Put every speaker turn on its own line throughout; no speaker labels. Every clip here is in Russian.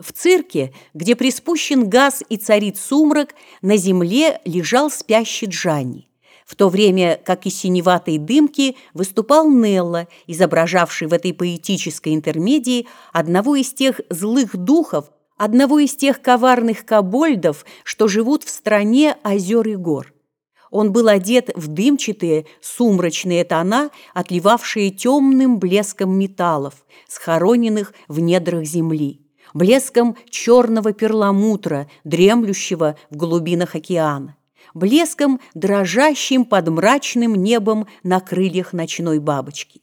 В цирке, где приспущен газ и царит сумрак, на земле лежал спящий Джанни. В то время, как из синеватой дымки выступал Нелла, изображавший в этой поэтической интермедии одного из тех злых духов, одного из тех коварных кобольдов, что живут в стране озер и гор. Он был одет в дымчатые, сумрачные тона, отливавшие темным блеском металлов, схороненных в недрах земли блеском черного перламутра, дремлющего в глубинах океана, блеском, дрожащим под мрачным небом на крыльях ночной бабочки.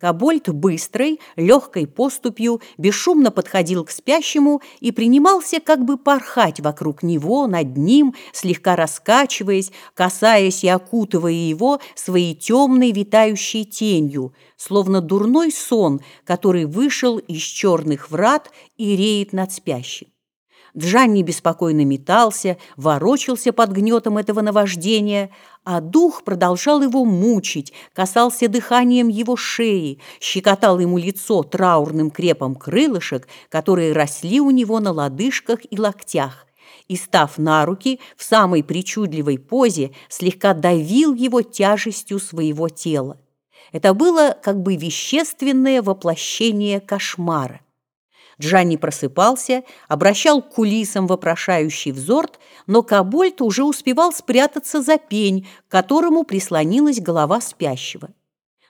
Кобольд быстрой, легкой поступью бесшумно подходил к спящему и принимался как бы порхать вокруг него, над ним, слегка раскачиваясь, касаясь и окутывая его своей темной витающей тенью, словно дурной сон, который вышел из черных врат и реет над спящим. Джанни беспокойно метался, ворочался под гнетом этого наваждения, а дух продолжал его мучить, касался дыханием его шеи, щекотал ему лицо траурным крепом крылышек, которые росли у него на лодыжках и локтях, и, став на руки, в самой причудливой позе, слегка давил его тяжестью своего тела. Это было как бы вещественное воплощение кошмара. Джанни просыпался, обращал к кулисам вопрошающий взор, но Кабольт уже успевал спрятаться за пень, к которому прислонилась голова спящего.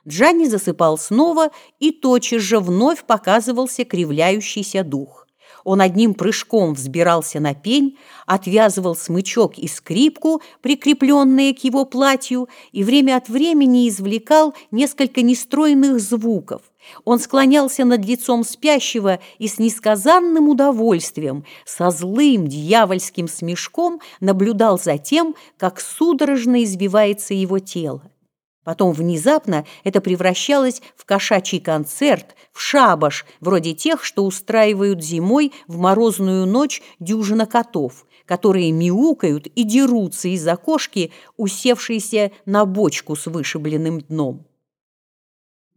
Джанни засыпал снова, и тотчас же вновь показывался кривляющийся дух. Он одним прыжком взбирался на пень, отвязывал смычок и скрипку, прикрепленные к его платью, и время от времени извлекал несколько нестройных звуков. Он склонялся над лицом спящего и с несказанным удовольствием, со злым дьявольским смешком наблюдал за тем, как судорожно избивается его тело. Потом внезапно это превращалось в кошачий концерт, в шабаш, вроде тех, что устраивают зимой в морозную ночь дюжина котов, которые мяукают и дерутся из-за кошки, усевшейся на бочку с вышибленным дном.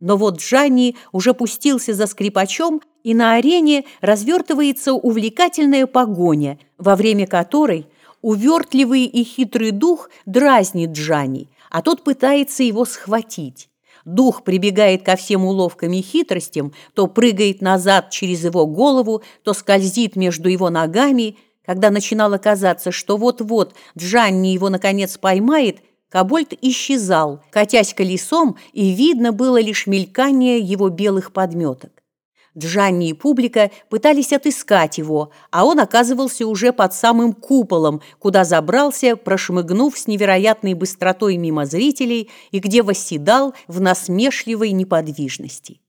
Но вот Джанни уже пустился за скрипачом, и на арене развертывается увлекательная погоня, во время которой увертливый и хитрый дух дразнит Джанни, а тот пытается его схватить. Дух прибегает ко всем уловкам и хитростям, то прыгает назад через его голову, то скользит между его ногами. Когда начинало казаться, что вот-вот Джанни его наконец поймает – Кобольд исчезал, катясь колесом, и видно было лишь мелькание его белых подметок. Джанни и публика пытались отыскать его, а он оказывался уже под самым куполом, куда забрался, прошмыгнув с невероятной быстротой мимо зрителей и где восседал в насмешливой неподвижности.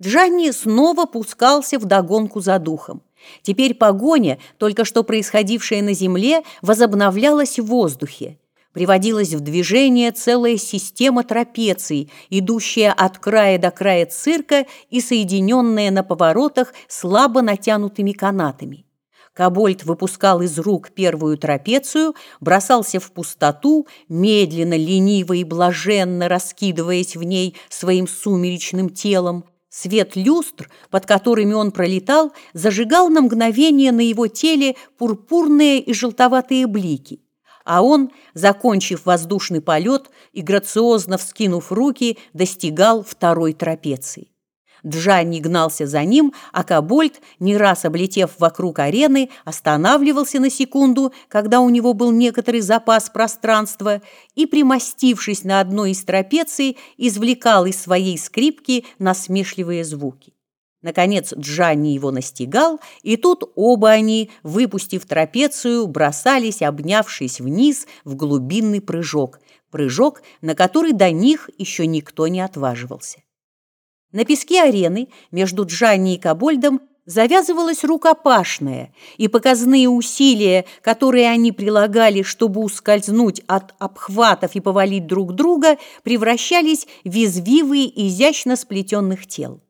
Джанни снова пускался в догонку за духом. Теперь погоня, только что происходившая на земле, возобновлялась в воздухе приводилась в движение целая система трапеций, идущая от края до края цирка и соединенная на поворотах слабо натянутыми канатами. Кобольд выпускал из рук первую трапецию, бросался в пустоту, медленно, лениво и блаженно раскидываясь в ней своим сумеречным телом. Свет люстр, под которыми он пролетал, зажигал на мгновение на его теле пурпурные и желтоватые блики а он, закончив воздушный полет и грациозно вскинув руки, достигал второй трапеции. Джанни гнался за ним, а Кабольд, не раз облетев вокруг арены, останавливался на секунду, когда у него был некоторый запас пространства, и, примостившись на одной из трапеций, извлекал из своей скрипки насмешливые звуки. Наконец Джанни его настигал, и тут оба они, выпустив трапецию, бросались, обнявшись вниз в глубинный прыжок, прыжок, на который до них еще никто не отваживался. На песке арены между Джанни и Кабольдом завязывалась рукопашная, и показные усилия, которые они прилагали, чтобы ускользнуть от обхватов и повалить друг друга, превращались в извивые изящно сплетенных тел.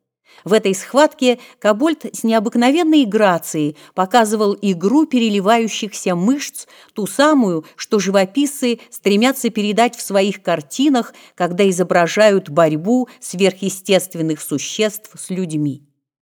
В этой схватке Кабольд с необыкновенной грацией показывал игру переливающихся мышц, ту самую, что живописцы стремятся передать в своих картинах, когда изображают борьбу сверхъестественных существ с людьми.